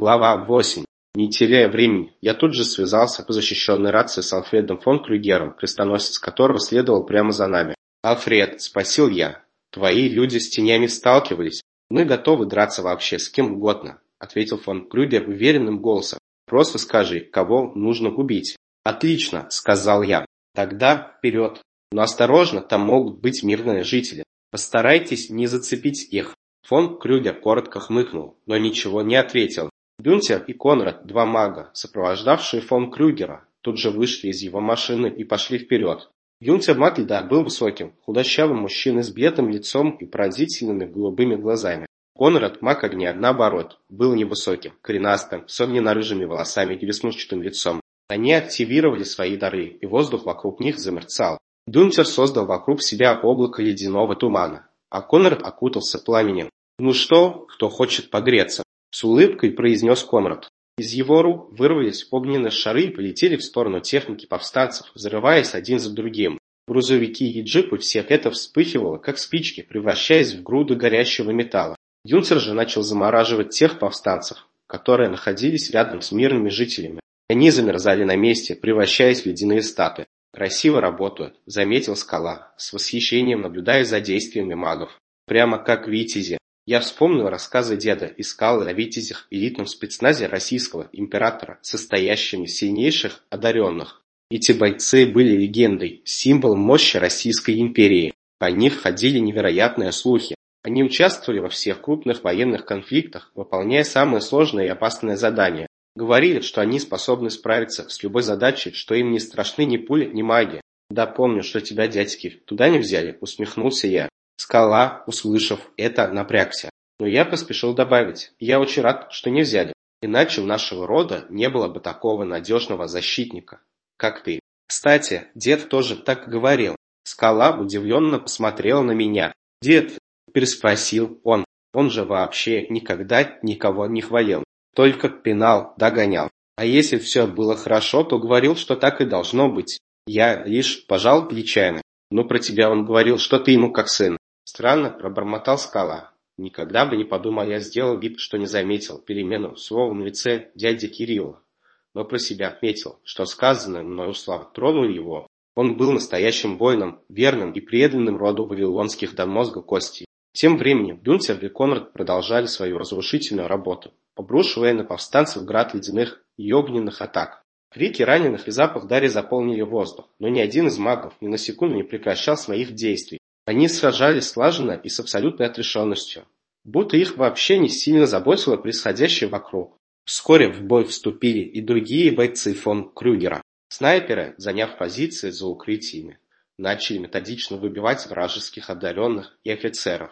Глава 8. Не теряя времени, я тут же связался по защищенной рации с Алфредом фон Крюгером, крестоносец которого следовал прямо за нами. «Алфред, спросил я, твои люди с тенями сталкивались? Мы готовы драться вообще с кем угодно», — ответил фон Крюгер уверенным голосом. «Просто скажи, кого нужно убить». «Отлично», — сказал я. «Тогда вперед. Но осторожно, там могут быть мирные жители. Постарайтесь не зацепить их». Фон Крюгер коротко хмыкнул, но ничего не ответил. Гюнтер и Конрад, два мага, сопровождавшие фон Крюгера, тут же вышли из его машины и пошли вперед. Гюнтер Матльда был высоким, худощавым мужчиной с бледным лицом и поразительными голубыми глазами. Конрад, маг огня, наоборот, был невысоким, коренастым, с огненно-рыжими волосами и веснушчатым лицом. Они активировали свои дары, и воздух вокруг них замерцал. Гюнтер создал вокруг себя облако ледяного тумана, а Конрад окутался пламенем. «Ну что, кто хочет погреться?» С улыбкой произнес Конрад. Из его рук вырвались огненные шары и полетели в сторону техники повстанцев, взрываясь один за другим. Грузовики и джипы всех это вспыхивало, как спички, превращаясь в груды горящего металла. Юнцер же начал замораживать тех повстанцев, которые находились рядом с мирными жителями. Они замерзали на месте, превращаясь в ледяные статуи. «Красиво работают», — заметил Скала, с восхищением наблюдая за действиями магов. «Прямо как витязи. Я вспомнил рассказы деда и сказал о витязях элитном спецназе российского императора, состоящем из сильнейших одаренных. Эти бойцы были легендой, символом мощи Российской империи. О них ходили невероятные слухи. Они участвовали во всех крупных военных конфликтах, выполняя самые сложные и опасные задания. Говорили, что они способны справиться с любой задачей, что им не страшны ни пули, ни маги. Да помню, что тебя, дядьки, туда не взяли, усмехнулся я. Скала, услышав это, напрягся. Но я поспешил добавить, я очень рад, что не взяли, иначе у нашего рода не было бы такого надежного защитника, как ты. Кстати, дед тоже так говорил. Скала удивленно посмотрел на меня. Дед, переспросил он, он же вообще никогда никого не хвалил, только пинал, догонял. А если все было хорошо, то говорил, что так и должно быть. Я лишь пожал плечами. Но про тебя он говорил, что ты ему как сын. Странно пробормотал скала. Никогда бы не подумал я сделал вид, что не заметил перемену слова на лице дяди Кирилла. Но про себя отметил, что сказанное мною слова тронули его. Он был настоящим воином, верным и преданным роду вавилонских до мозга кости. Тем временем Гюнтер и Конрад продолжали свою разрушительную работу, обрушивая на повстанцев град ледяных и огненных атак. Крики раненых и запах Дарьи заполнили воздух, но ни один из магов ни на секунду не прекращал своих действий. Они сражались слаженно и с абсолютной отрешенностью, будто их вообще не сильно заботило происходящее вокруг. Вскоре в бой вступили и другие бойцы фон Крюгера. Снайперы, заняв позиции за укрытиями, начали методично выбивать вражеских одаренных и офицеров,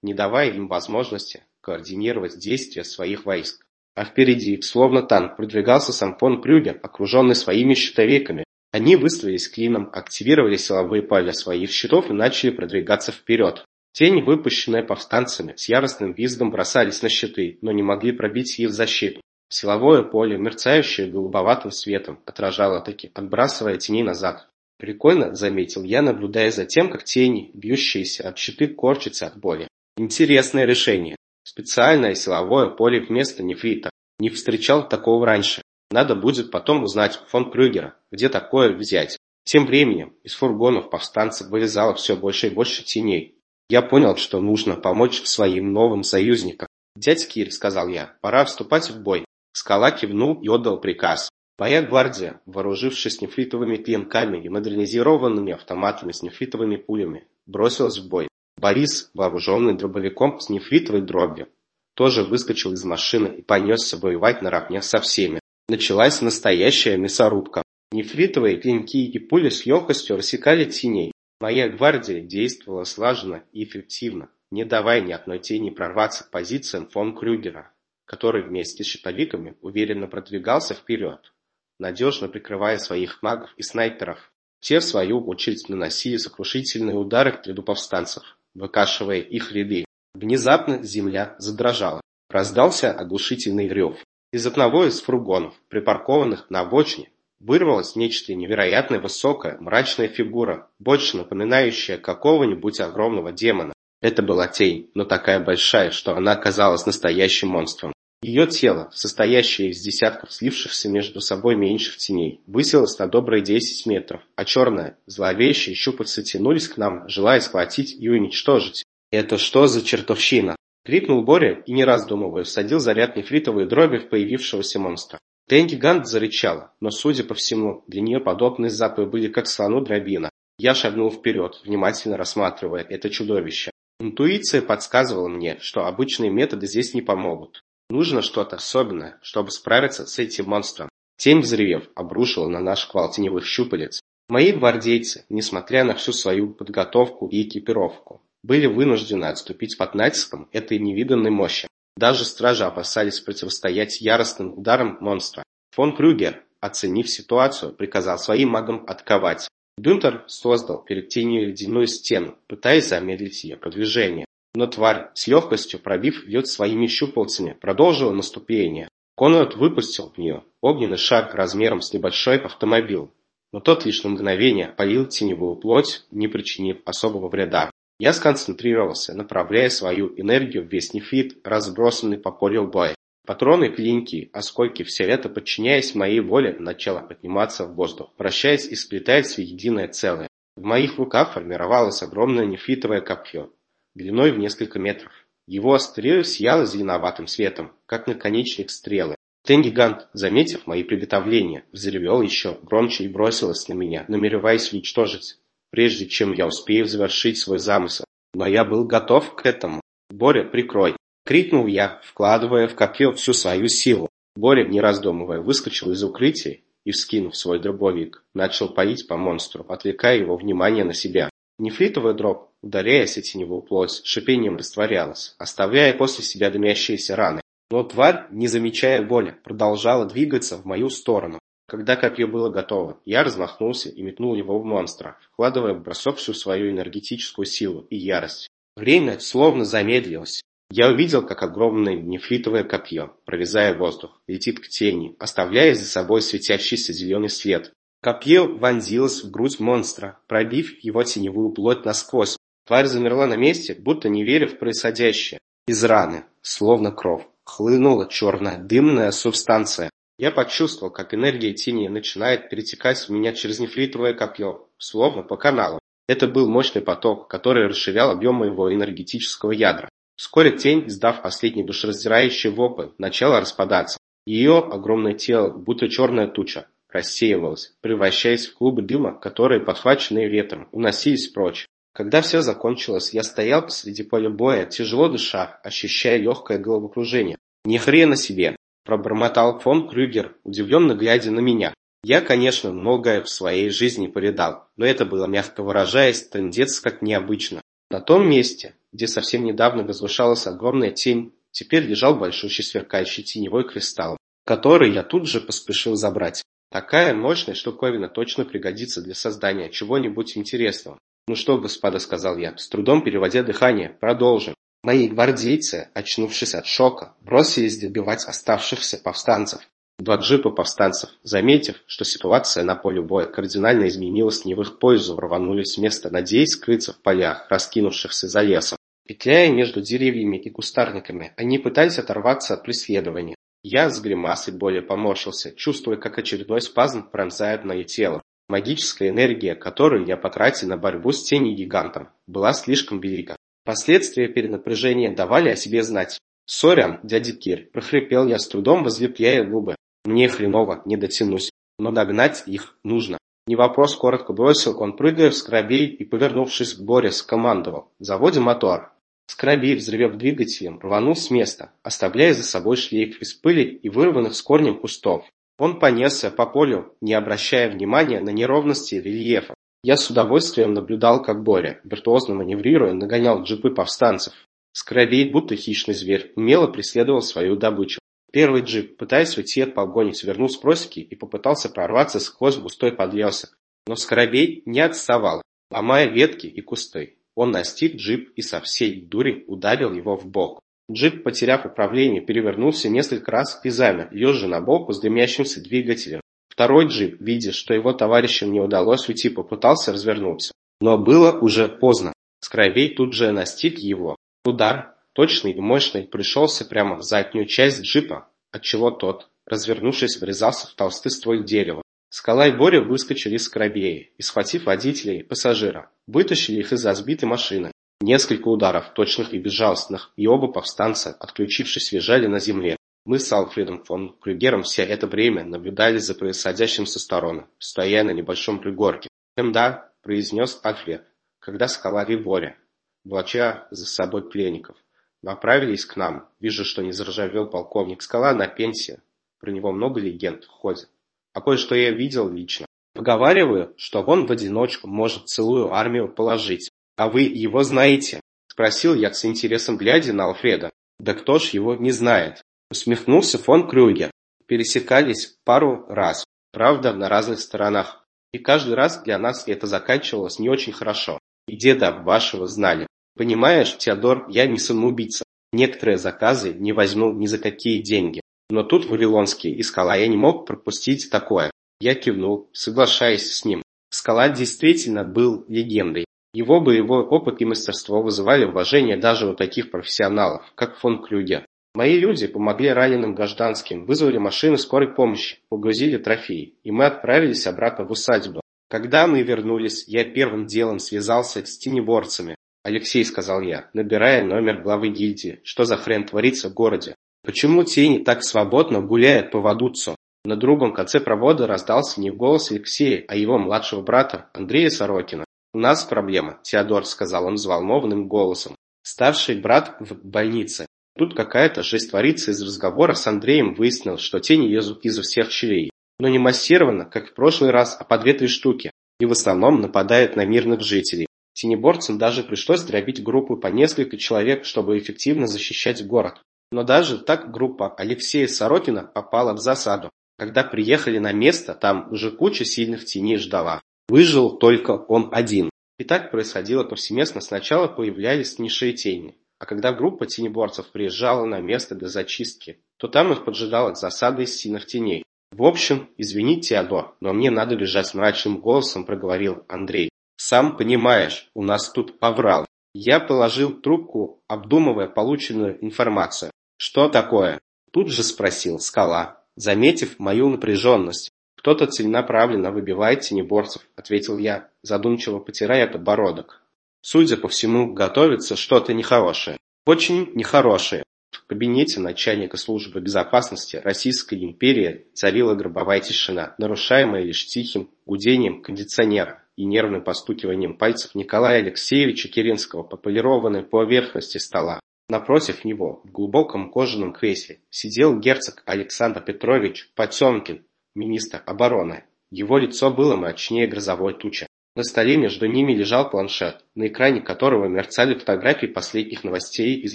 не давая им возможности координировать действия своих войск. А впереди, словно танк, продвигался сам фон Крюгер, окруженный своими щитовиками, они выстроились клином, активировали силовые поля своих щитов и начали продвигаться вперед. Тени, выпущенные повстанцами, с яростным визгом бросались на щиты, но не могли пробить их защиту. Силовое поле, мерцающее голубоватым светом, отражало таки, отбрасывая тени назад. Прикольно, заметил я, наблюдая за тем, как тени, бьющиеся об щиты, корчатся от боли. Интересное решение. Специальное силовое поле вместо нефрита. Не встречал такого раньше. Надо будет потом узнать фон Крюгера, где такое взять. Тем временем из фургонов повстанцев вылезало все больше и больше теней. Я понял, что нужно помочь своим новым союзникам. «Дядь Кир», — сказал я, — «пора вступать в бой». Скала кивнул и отдал приказ. Моя гвардия, вооружившись нефритовыми клинками и модернизированными автоматами с нефритовыми пулями, бросилась в бой. Борис, вооруженный дробовиком с нефритовой дробью, тоже выскочил из машины и понесся воевать наравне со всеми. Началась настоящая мясорубка. Нефритовые клинки и пули с легкостью рассекали теней. Моя гвардия действовала слаженно и эффективно, не давая ни одной тени прорваться к позициям фон Крюгера, который вместе с щитовиками уверенно продвигался вперед, надежно прикрывая своих магов и снайперов. Те, в свою очередь, наносили сокрушительные удары к ряду повстанцев, выкашивая их ряды. Внезапно земля задрожала. Раздался оглушительный рев. Из одного из фургонов, припаркованных на обочине, вырвалась нечто невероятно высокая, мрачная фигура, больше напоминающая какого-нибудь огромного демона. Это была тень, но такая большая, что она казалась настоящим монстром. Ее тело, состоящее из десятков слившихся между собой меньших теней, высилось на добрые десять метров, а черные, зловещие щупальца тянулись к нам, желая схватить и уничтожить. «Это что за чертовщина?» — крикнул Боря и, не раздумывая, всадил заряд нефритовой дроби в появившегося монстра. Тень-гигант зарычала, но, судя по всему, для нее подобные запахи были как слону дробина. Я шагнул вперед, внимательно рассматривая это чудовище. Интуиция подсказывала мне, что обычные методы здесь не помогут. Нужно что-то особенное, чтобы справиться с этим монстром. Тень, взревев, обрушила на наш квал теневых щупалец. Мои гвардейцы, несмотря на всю свою подготовку и экипировку, были вынуждены отступить под натиском этой невиданной мощи. Даже стражи опасались противостоять яростным ударам монстра. Фон Крюгер, оценив ситуацию, приказал своим магам атаковать. Гюнтер создал перед тенью ледяную стену, пытаясь замедлить ее продвижение. Но тварь, с легкостью пробив ее своими щупальцами, продолжила наступление. Конрад выпустил в нее огненный шар размером с небольшой автомобиль, но тот лишь на мгновение полил теневую плоть, не причинив особого вреда. Я сконцентрировался, направляя свою энергию в весь нефрит, разбросанный по полю боя. Патроны, клинки, осколки – все это, подчиняясь моей воле, начало подниматься в воздух, вращаясь и сплетаясь в единое целое. В моих руках формировалось огромное нефритовое копье, длиной в несколько метров. Его острие сияло зеленоватым светом, как наконечник стрелы. Тенгигант, заметив мои приготовления, взревел еще громче и бросилась на меня, намереваясь уничтожить, прежде чем я успею завершить свой замысел. Но я был готов к этому. «Боря, прикрой!» — крикнул я, вкладывая в копье всю свою силу. Боря, не раздумывая, выскочил из укрытия и, вскинув свой дробовик, начал палить по монстру, отвлекая его внимание на себя. Нефритовый дробь, ударяясь о теневую плоть, шипением растворялась, оставляя после себя дымящиеся раны. Но тварь, не замечая боли, продолжала двигаться в мою сторону. Когда копье было готово, я размахнулся и метнул его в монстра, вкладывая в бросок всю свою энергетическую силу и ярость. Время словно замедлилось. Я увидел, как огромное нефритовое копье, прорезая воздух, летит к тени, оставляя за собой светящийся зеленый след. Копье вонзилось в грудь монстра, пробив его теневую плоть насквозь. Тварь замерла на месте, будто не веря в происходящее. Из раны, словно кровь, хлынула черная дымная субстанция. Я почувствовал, как энергия тени начинает перетекать в меня через нефритовое копье, словно по каналу. Это был мощный поток, который расширял объем моего энергетического ядра. Вскоре тень, издав последний душераздирающий вопль, начала распадаться. Ее огромное тело, будто черная туча, рассеивалось, превращаясь в клубы дыма, которые, подхваченные ветром, уносились прочь. Когда все закончилось, я стоял посреди поля боя, тяжело дыша, ощущая легкое головокружение. «Ни хрена себе!» – пробормотал фон Крюгер, удивленно глядя на меня. Я, конечно, многое в своей жизни повидал, но это было, мягко выражаясь, трындец как необычно. На том месте, где совсем недавно возвышалась огромная тень, теперь лежал большущий сверкающий теневой кристалл, который я тут же поспешил забрать. Такая мощная штуковина точно пригодится для создания чего-нибудь интересного. «Ну что, господа», — сказал я, с трудом переводя дыхание, — «продолжим». Мои гвардейцы, очнувшись от шока, бросились добивать оставшихся повстанцев. Два джипа повстанцев, заметив, что ситуация на поле боя кардинально изменилась не в их пользу, рванулись с места, надеясь скрыться в полях, раскинувшихся за лесом. Петляя между деревьями и кустарниками, они пытались оторваться от преследования. Я с гримасой боли поморщился, чувствуя, как очередной спазм пронзает мое тело. Магическая энергия, которую я потратил на борьбу с тенью гигантом, была слишком велика. Последствия перенапряжения давали о себе знать. «Сорян, дядя Кир!» – прохрипел я с трудом, возлепляя губы. «Мне хреново, не дотянусь, но догнать их нужно». Не вопрос коротко бросил он, прыгая в скоробей и, повернувшись к Боре, скомандовал. «Заводим мотор». Скоробей, взрывев двигателем, рванул с места, оставляя за собой шлейф из пыли и вырванных с корнем кустов. Он понесся по полю, не обращая внимания на неровности рельефа. Я с удовольствием наблюдал, как Боря, виртуозно маневрируя, нагонял джипы повстанцев. Скоробей, будто хищный зверь, умело преследовал свою добычу. Первый джип, пытаясь уйти от погони, свернул с просеки и попытался прорваться сквозь густой подлесок. Но Скоробей не отставал, ломая ветки и кусты. Он настиг джип и со всей дури ударил его в бок. Джип, потеряв управление, перевернулся несколько раз и замер, ежа на боку с дымящимся двигателем. Второй джип, видя, что его товарищам не удалось уйти, попытался развернуться. Но было уже поздно. Скровей тут же настиг его. Удар, точный и мощный, пришелся прямо в заднюю часть джипа, отчего тот, развернувшись, врезался в толстый ствол дерева. Скала и Боря выскочили из корабеи и, схватив водителя и пассажира, вытащили их из разбитой машины. Несколько ударов, точных и безжалостных, и оба повстанца, отключившись, лежали на земле. Мы с Алфредом фон Крюгером все это время наблюдали за происходящим со стороны, стоя на небольшом пригорке. «Эм да», — произнес Альфред, когда скала и Боря, волоча за собой пленников, направились к нам. Вижу, что не заржавел полковник Скала на пенсии. Про него много легенд ходе. А кое-что я видел лично. Поговариваю, что он в одиночку может целую армию положить. А вы его знаете? Спросил я с интересом глядя на Алфреда. Да кто ж его не знает? Усмехнулся фон Крюгер. Пересекались пару раз. Правда, на разных сторонах. И каждый раз для нас это заканчивалось не очень хорошо. И деда вашего знали. Понимаешь, Теодор, я не самоубийца. Некоторые заказы не возьму ни за какие деньги. Но тут Вавилонский и Скала я не мог пропустить такое. Я кивнул, соглашаясь с ним. Скала действительно был легендой. Его боевой опыт и мастерство вызывали уважение даже у таких профессионалов, как фон Клюгер. Мои люди помогли раненым гражданским, вызвали машины скорой помощи, погрузили трофеи, и мы отправились обратно в усадьбу. Когда мы вернулись, я первым делом связался с тенеборцами. «Алексей», — сказал я, набирая номер главы гильдии, — «что за хрен творится в городе? Почему тени так свободно гуляют по Вадуцу? На другом конце провода раздался не голос Алексея, а его младшего брата, Андрея Сорокина. «У нас проблема», – Теодор сказал он взволнованным голосом. «Старший брат в больнице. Тут какая-то жесть творится из разговора с Андреем выяснил, что тени лезут изо всех щелей. Но не массированно, как в прошлый раз, а по две-три штуки. И в основном нападают на мирных жителей. Тенеборцам даже пришлось дробить группу по несколько человек, чтобы эффективно защищать город. Но даже так группа Алексея Сорокина попала в засаду. Когда приехали на место, там уже куча сильных теней ждала. Выжил только он один. И так происходило повсеместно. Сначала появлялись низшие тени. А когда группа тенеборцев приезжала на место для зачистки, то там их поджидала засада из сильных теней. В общем, извини, Теодор, но мне надо лежать мрачным голосом, проговорил Андрей. Сам понимаешь, у нас тут поврал. Я положил трубку, обдумывая полученную информацию. «Что такое?» – тут же спросил Скала, заметив мою напряженность. «Кто-то целенаправленно выбивает тенеборцев», – ответил я, задумчиво потирая подбородок. «Судя по всему, готовится что-то нехорошее. Очень нехорошее». В кабинете начальника службы безопасности Российской империи царила гробовая тишина, нарушаемая лишь тихим гудением кондиционера и нервным постукиванием пальцев Николая Алексеевича Керенского по полированной поверхности стола. Напротив него, в глубоком кожаном кресле, сидел герцог Александр Петрович Потемкин, министр обороны. Его лицо было мрачнее грозовой тучи. На столе между ними лежал планшет, на экране которого мерцали фотографии последних новостей из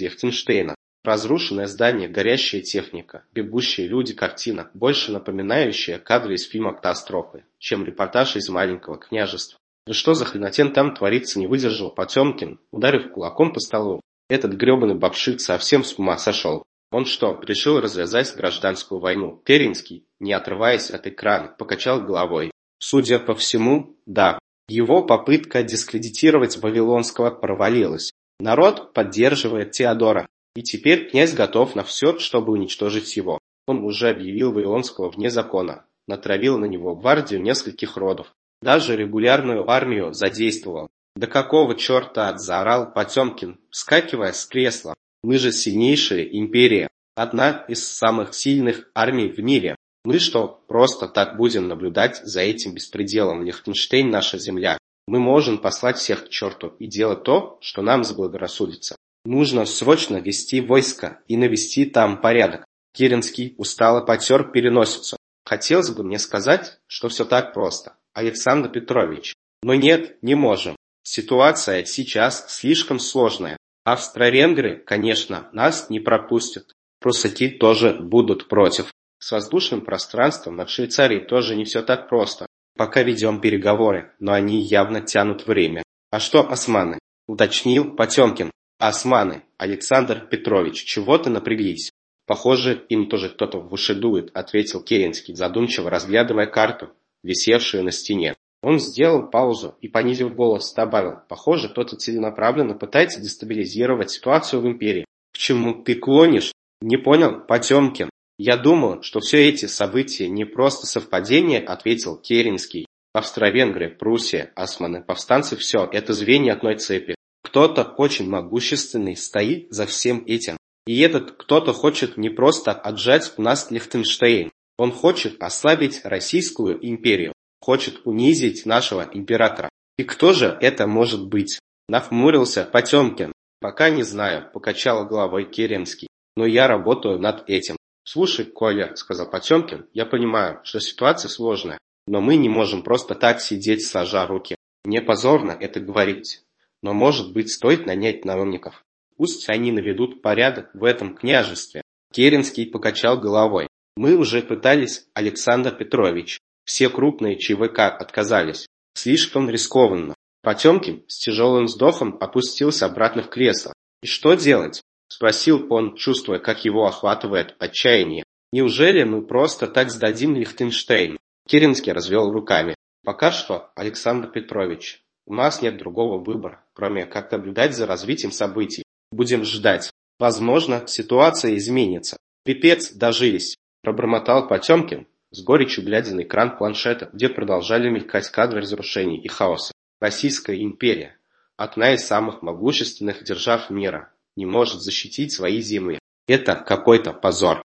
Лихтенштейна. Разрушенное здание, горящая техника, бегущие люди, картина, больше напоминающая кадры из фильма «Катастрофы», чем репортаж из маленького княжества. «Да что за хренотень там творится, не выдержал Потемкин, ударив кулаком по столу. Этот гребаный бабшик совсем с ума сошел. Он что, решил развязать гражданскую войну? Керенский, не отрываясь от экрана, покачал головой. Судя по всему, да. Его попытка дискредитировать Вавилонского провалилась. Народ поддерживает Теодора. И теперь князь готов на все, чтобы уничтожить его. Он уже объявил Вавилонского вне закона. Натравил на него гвардию нескольких родов. Даже регулярную армию задействовал. «Да какого черта?» – заорал Потемкин, вскакивая с кресла. «Мы же сильнейшая империя, одна из самых сильных армий в мире. Мы что, просто так будем наблюдать за этим беспределом? Лихтенштейн – наша земля. Мы можем послать всех к черту и делать то, что нам заблагорассудится. Нужно срочно вести войско и навести там порядок. Керенский устало потер переносицу. Хотелось бы мне сказать, что все так просто, Александр Петрович. Но нет, не можем. Ситуация сейчас слишком сложная. Австро-венгры, конечно, нас не пропустят. Прусаки тоже будут против. С воздушным пространством над Швейцарией тоже не все так просто. Пока ведем переговоры, но они явно тянут время. А что османы? Уточнил Потемкин. Османы, Александр Петрович, чего ты напряглись? Похоже, им тоже кто-то в уши дует, ответил Керенский, задумчиво разглядывая карту, висевшую на стене. Он сделал паузу и, понизив голос, добавил, похоже, кто-то целенаправленно пытается дестабилизировать ситуацию в империи. К чему ты клонишь? Не понял, Потемкин? Я думаю, что все эти события не просто совпадение, ответил Керенский. Австро-Венгрия, Пруссия, османы, повстанцы – все это звенья одной цепи. Кто-то очень могущественный стоит за всем этим. И этот кто-то хочет не просто отжать у нас Лихтенштейн. Он хочет ослабить Российскую империю. Хочет унизить нашего императора. И кто же это может быть? Нахмурился Потемкин. Пока не знаю, покачал головой Керенский. Но я работаю над этим. Слушай, Коля, сказал Потемкин, я понимаю, что ситуация сложная. Но мы не можем просто так сидеть сложа руки. Мне позорно это говорить. Но может быть стоит нанять наемников. Пусть они наведут порядок в этом княжестве. Керенский покачал головой. Мы уже пытались, Александр Петрович. Все крупные ЧВК отказались. Слишком рискованно. Потемкин с тяжелым вздохом опустился обратно в кресло. «И что делать?» – спросил он, чувствуя, как его охватывает отчаяние. «Неужели мы просто так сдадим Лихтенштейн?» Керенский развел руками. «Пока что, Александр Петрович, у нас нет другого выбора, кроме как наблюдать за развитием событий. Будем ждать. Возможно, ситуация изменится. Пипец, дожились!» – пробормотал Потемкин, с горечью глядя на экран планшета, где продолжали мелькать кадры разрушений и хаоса. Российская империя, одна из самых могущественных держав мира, не может защитить свои земли. Это какой-то позор.